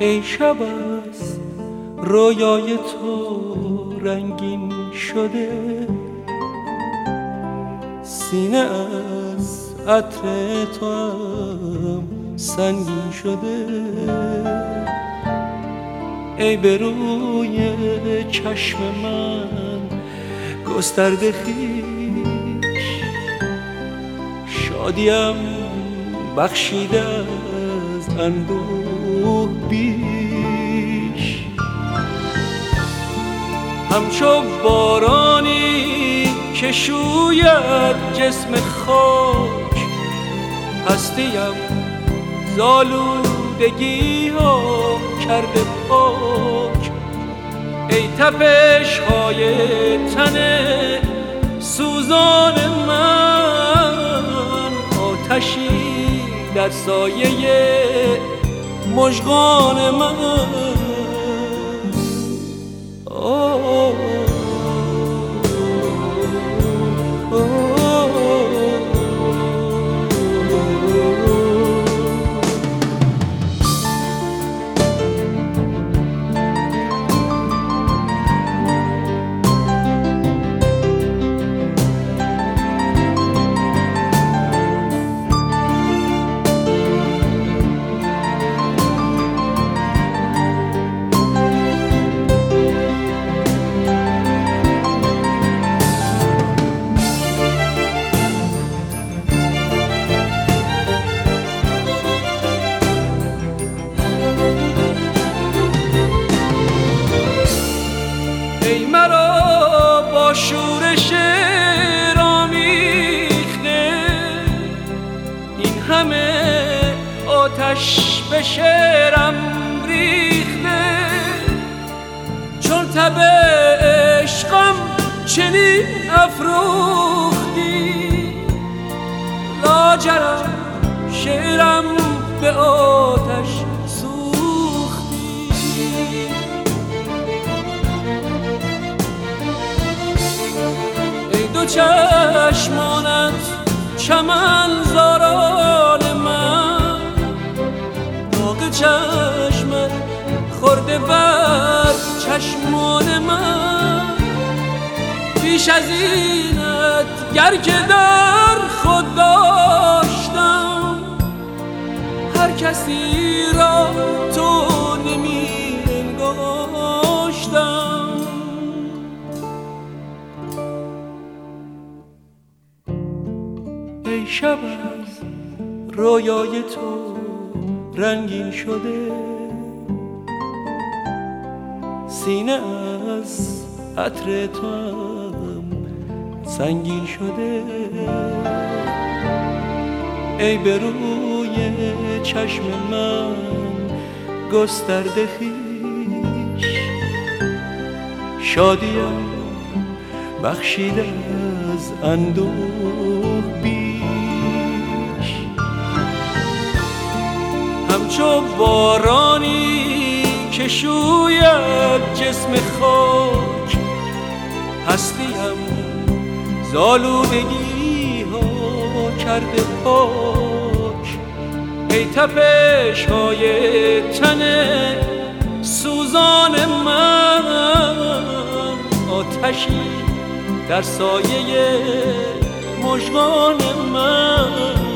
ای شب از رویای تو رنگین شده. سینه از عطر تو هم سنگین شده. ای به روی چشم من گسترده خیش شادیم بخشیده از اندوه. بیش همچو بارانی که شوید جسم خاک هستیم زالودگی ها کرده پاک. ای تپش های تن سوزان من آتشی در سایه مژگان من. همه آتش به شعرم ریخته. چون تب عشقم چنین افروختی لاجرم شعرم به آتش سوختی. ای چشمانت چمن زاران چشمت خورده بر چشمان من. بیش از اینت گر که در خود داشتم هر کسی را تو نمی ای شب رویای تو رنگین شده. سینه از عطر تو سنگین شده. ای به روی چشم من گسترده خیش شادیم بخشیده از اندوه بیش همچو بارانی که شوید جسم خاک. هستیم زالودگی ها کرده پاک. ای تپش های تن سوزان من آتشی در سایه مژگان من.